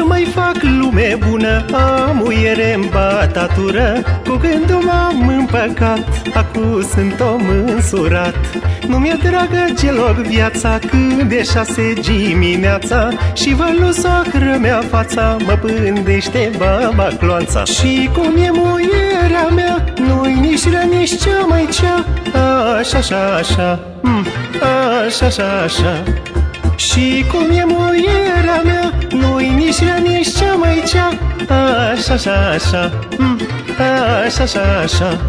să mai fac lume bună Am muiere în batatură. Cu gândul m-am împăcat Acum sunt om însurat. Nu mi-e dragă deloc viața Când e șase dimineața. Și vă lu soacră mea fața Mă pândește baba cloanța. Și cum e muierea mea Nu-i nici rea, nici cea mai cea. Așa, așa, așa mm, Așa, așa, așa. Și cum e muierea cea mai cea Așa, așa, așa mm, Așa, așa, așa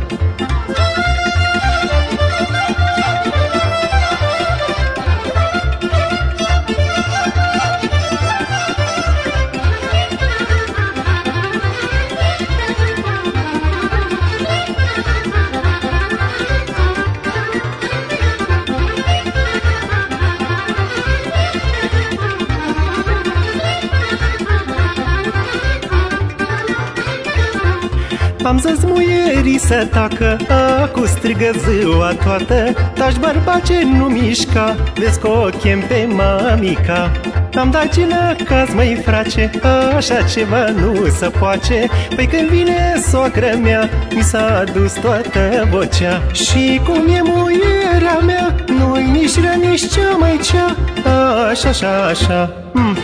Am zis muierii să tacă Acu strigă ziua toată. Taci bărbace nu mișca Vezi că o chem pe mamica. Am dat gină caz măi frace Așa ceva nu se poate Păi când vine soacră mea Mi s-a dus toată vocea. Și cum e muierea mea Nu-i nici rea, nici cea mai cea. Așa, așa, așa mm,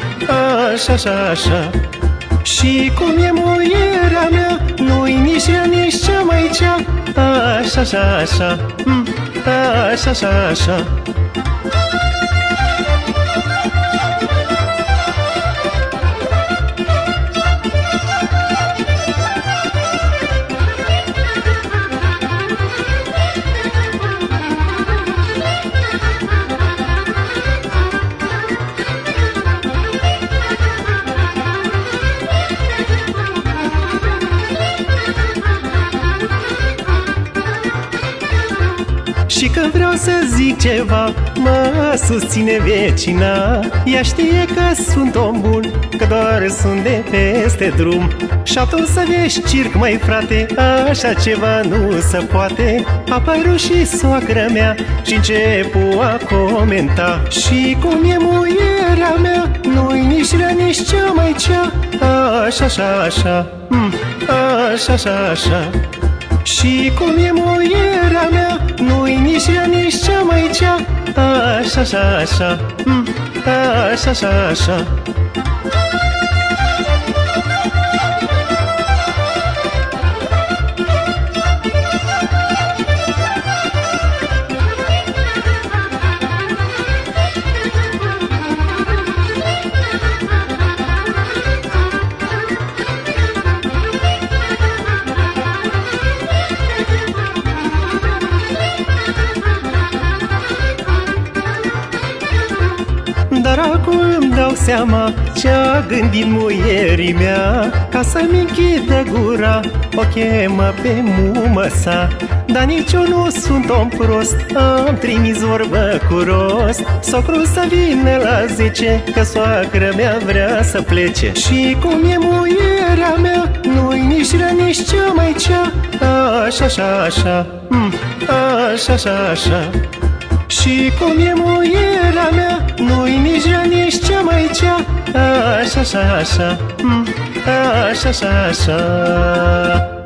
Așa, așa, așa. Și cum e muierea mea Nu-i nici ea, nici cea mai cea Așa, așa, așa. Mm, Așa, așa, așa Și când vreau să zic ceva Mă susține vecina. Ea știe că sunt om bun Că doar sunt de peste drum. Și atunci să vezi circ, mai frate Așa ceva nu se poate. Apărut și soacră mea și începu a comenta. Și cum e muierea mea Nu-i nici rea, nici cea mai cea. Așa, așa, așa mm, Așa, așa, așa. Și cum e muierea mea Nu-i nici ea, nici cea mai cea. Așa, așa, așa. Mm, Așa, așa, așa acum îmi dau seama ce-a gândit muierii mea. Ca să-mi închidă gura, o chemă pe mumă sa. Dar nici eu nu sunt om prost, am trimis vorbă cu rost. Socru să vină la zece, că soacră mea vrea să plece. Și cum e muierea mea, nu-i nici rea, nici cea mai cea. Așa, așa, așa, mm, așa, așa, așa și cum e muierea mea Nu-i nici rea, nici cea mai cea. Așa, așa, așa mm, Așa, așa, așa